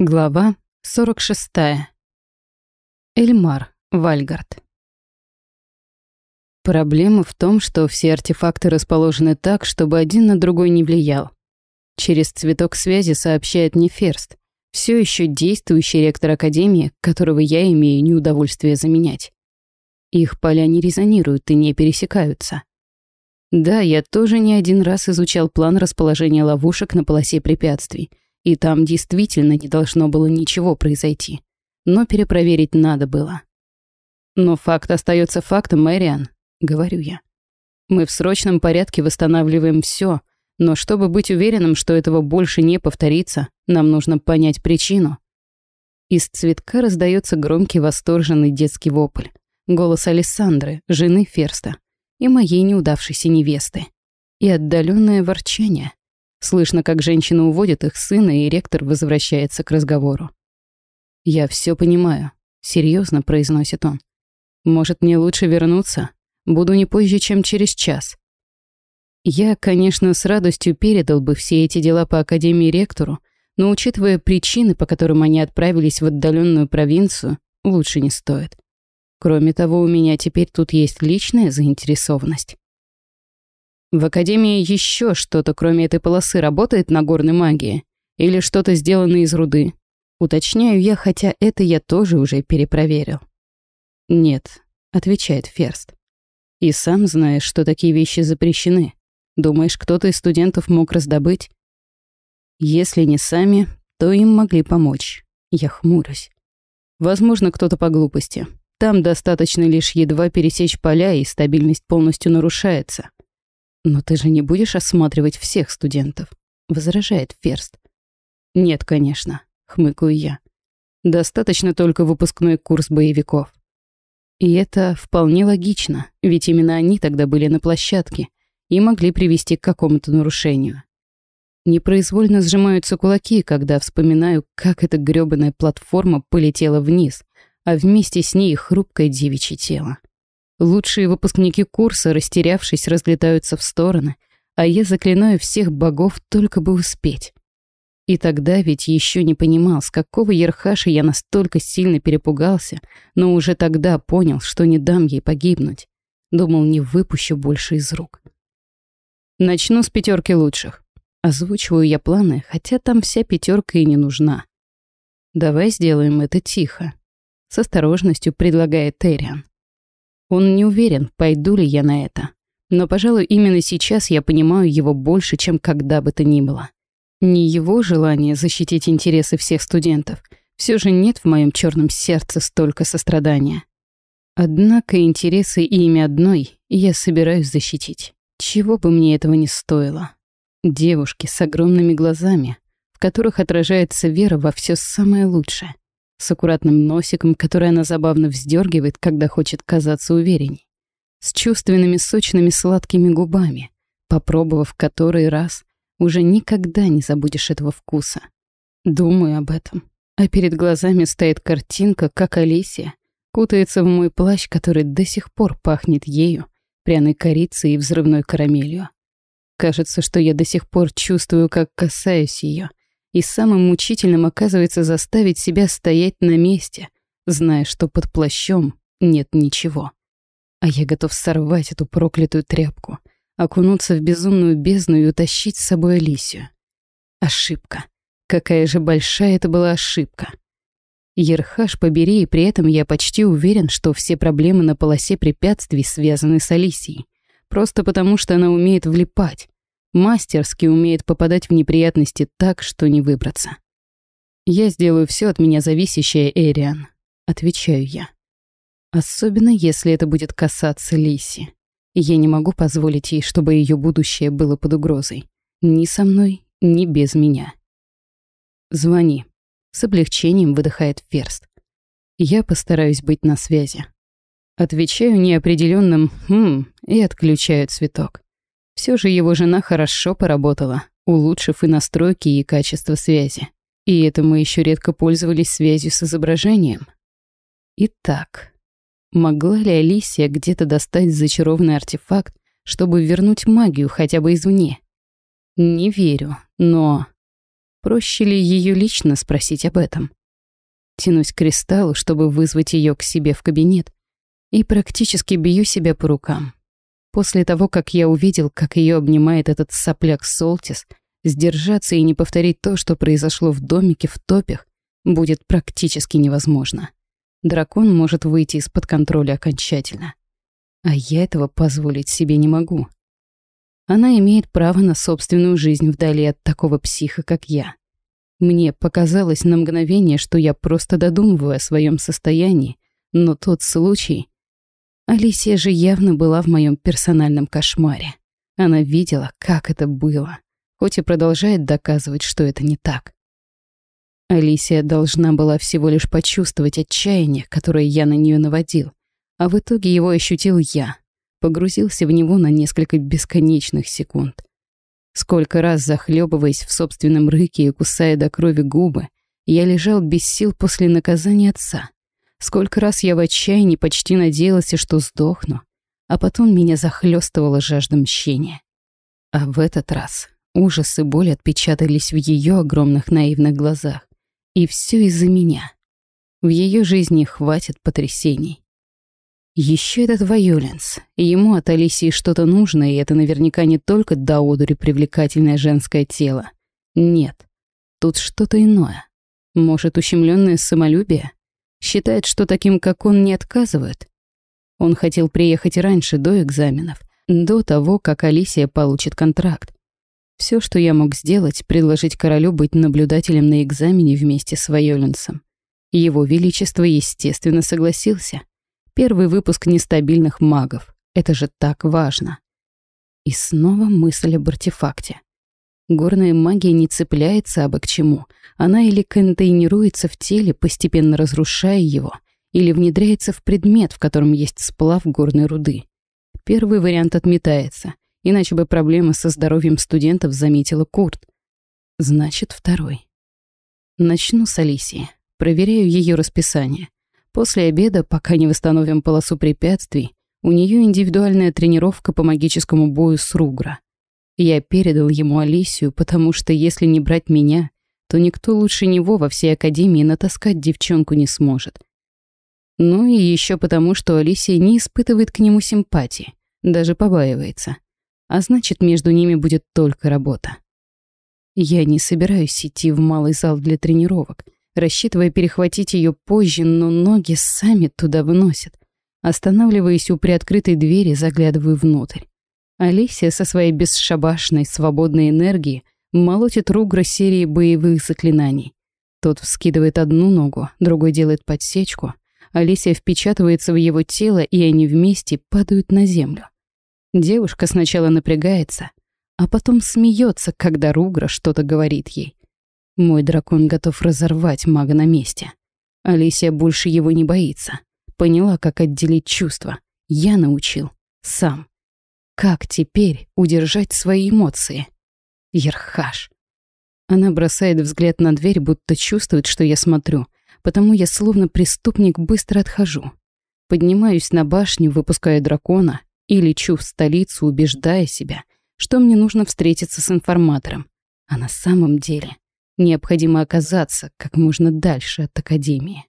Глава 46. Эльмар Вальгард. Проблема в том, что все артефакты расположены так, чтобы один на другой не влиял. Через цветок связи сообщает мне Ферст, все еще действующий ректор Академии, которого я имею неудовольствие заменять. Их поля не резонируют и не пересекаются. Да, я тоже не один раз изучал план расположения ловушек на полосе препятствий — и там действительно не должно было ничего произойти. Но перепроверить надо было. Но факт остается фактом, Мэриан, говорю я. Мы в срочном порядке восстанавливаем все, но чтобы быть уверенным, что этого больше не повторится, нам нужно понять причину. Из цветка раздается громкий восторженный детский вопль. Голос Александры, жены Ферста, и моей неудавшейся невесты. И отдаленное ворчание. Слышно, как женщина уводит их сына, и ректор возвращается к разговору. «Я все понимаю», — серьезно произносит он. «Может, мне лучше вернуться? Буду не позже, чем через час». Я, конечно, с радостью передал бы все эти дела по Академии ректору, но, учитывая причины, по которым они отправились в отдаленную провинцию, лучше не стоит. Кроме того, у меня теперь тут есть личная заинтересованность. В Академии еще что-то, кроме этой полосы, работает на горной магии? Или что-то сделано из руды? Уточняю я, хотя это я тоже уже перепроверил. «Нет», — отвечает Ферст. «И сам знаешь, что такие вещи запрещены. Думаешь, кто-то из студентов мог раздобыть?» «Если не сами, то им могли помочь. Я хмурюсь. Возможно, кто-то по глупости. Там достаточно лишь едва пересечь поля, и стабильность полностью нарушается. «Но ты же не будешь осматривать всех студентов», — возражает Ферст. «Нет, конечно», — хмыкаю я. «Достаточно только выпускной курс боевиков». И это вполне логично, ведь именно они тогда были на площадке и могли привести к какому-то нарушению. Непроизвольно сжимаются кулаки, когда вспоминаю, как эта грёбаная платформа полетела вниз, а вместе с ней хрупкое девичье тело. Лучшие выпускники курса, растерявшись, разлетаются в стороны, а я заклинаю всех богов только бы успеть. И тогда ведь еще не понимал, с какого ерхаша я настолько сильно перепугался, но уже тогда понял, что не дам ей погибнуть. Думал, не выпущу больше из рук. Начну с пятерки лучших. Озвучиваю я планы, хотя там вся пятерка и не нужна. Давай сделаем это тихо. С осторожностью предлагает Эриан. Он не уверен, пойду ли я на это. Но, пожалуй, именно сейчас я понимаю его больше, чем когда бы то ни было. Не его желание защитить интересы всех студентов. Все же нет в моем черном сердце столько сострадания. Однако интересы и имя одной я собираюсь защитить. Чего бы мне этого не стоило. Девушки с огромными глазами, в которых отражается вера во все самое лучшее с аккуратным носиком, который она забавно вздергивает, когда хочет казаться уверенней, с чувственными сочными сладкими губами, попробовав который раз, уже никогда не забудешь этого вкуса. Думаю об этом, а перед глазами стоит картинка, как Алисия кутается в мой плащ, который до сих пор пахнет ею, пряной корицей и взрывной карамелью. Кажется, что я до сих пор чувствую, как касаюсь ее, и самым мучительным оказывается заставить себя стоять на месте, зная, что под плащом нет ничего. А я готов сорвать эту проклятую тряпку, окунуться в безумную бездну и утащить с собой Алисию. Ошибка. Какая же большая это была ошибка. Ерхаш побери, и при этом я почти уверен, что все проблемы на полосе препятствий связаны с Алисией. Просто потому, что она умеет влипать, мастерски умеет попадать в неприятности так, что не выбраться. «Я сделаю все от меня зависящее, Эриан», — отвечаю я. Особенно, если это будет касаться Лиси. Я не могу позволить ей, чтобы ее будущее было под угрозой. Ни со мной, ни без меня. «Звони», — с облегчением выдыхает Ферст. «Я постараюсь быть на связи». Отвечаю неопределенным «хм» и отключаю цветок. Все же его жена хорошо поработала, улучшив и настройки, и качество связи. И это мы еще редко пользовались связью с изображением. Итак, могла ли Алисия где-то достать зачарованный артефакт, чтобы вернуть магию хотя бы извне? Не верю, но... Проще ли ее лично спросить об этом? Тянусь к кристаллу, чтобы вызвать ее к себе в кабинет, и практически бью себя по рукам. После того, как я увидел, как ее обнимает этот сопляк Солтис, сдержаться и не повторить то, что произошло в домике в топях, будет практически невозможно. Дракон может выйти из-под контроля окончательно. А я этого позволить себе не могу. Она имеет право на собственную жизнь вдали от такого психа, как я. Мне показалось на мгновение, что я просто додумываю о своем состоянии, но тот случай... Алисия же явно была в моем персональном кошмаре. Она видела, как это было, хоть и продолжает доказывать, что это не так. Алисия должна была всего лишь почувствовать отчаяние, которое я на нее наводил, а в итоге его ощутил я, погрузился в него на несколько бесконечных секунд. Сколько раз, захлебываясь в собственном рыке и кусая до крови губы, я лежал без сил после наказания отца. Сколько раз я в отчаянии почти надеялся, что сдохну, а потом меня захлестывала жажда мщения. А в этот раз ужас и боль отпечатались в ее огромных наивных глазах. И все из-за меня. В ее жизни хватит потрясений. Еще этот Вайоленс. Ему от Алисии что-то нужно, и это наверняка не только до одури привлекательное женское тело. Нет. Тут что-то иное. Может, ущемленное самолюбие? Считает, что таким, как он, не отказывают? Он хотел приехать раньше, до экзаменов, до того, как Алисия получит контракт. Все, что я мог сделать, предложить королю быть наблюдателем на экзамене вместе с Вайоленсом. Его Величество, естественно, согласился — Первый выпуск нестабильных магов. Это же так важно. И снова мысль об артефакте. Горная магия не цепляется абы к чему. Она или контейнируется в теле, постепенно разрушая его, или внедряется в предмет, в котором есть сплав горной руды. Первый вариант отметается, иначе бы проблема со здоровьем студентов заметила Курт. Значит, второй. Начну с Алисии. Проверяю ее расписание. После обеда, пока не восстановим полосу препятствий, у нее индивидуальная тренировка по магическому бою с Ругра. Я передал ему Алисию, потому что если не брать меня, то никто лучше него во всей академии натаскать девчонку не сможет. Ну и еще потому, что Алисия не испытывает к нему симпатии, даже побаивается. А значит, между ними будет только работа. Я не собираюсь идти в малый зал для тренировок рассчитывая перехватить ее позже, но ноги сами туда выносят. Останавливаясь у приоткрытой двери, заглядываю внутрь. Алисия со своей бесшабашной, свободной энергией молотит Ругра серии боевых заклинаний. Тот вскидывает одну ногу, другой делает подсечку. Алисия впечатывается в его тело, и они вместе падают на землю. Девушка сначала напрягается, а потом смеется, когда Ругра что-то говорит ей. Мой дракон готов разорвать мага на месте. Алисия больше его не боится. Поняла, как отделить чувства. Я научил. Сам. Как теперь удержать свои эмоции? Ерхаш. Она бросает взгляд на дверь, будто чувствует, что я смотрю. Потому я словно преступник быстро отхожу. Поднимаюсь на башню, выпуская дракона, и лечу в столицу, убеждая себя, что мне нужно встретиться с информатором. А на самом деле Необходимо оказаться как можно дальше от Академии.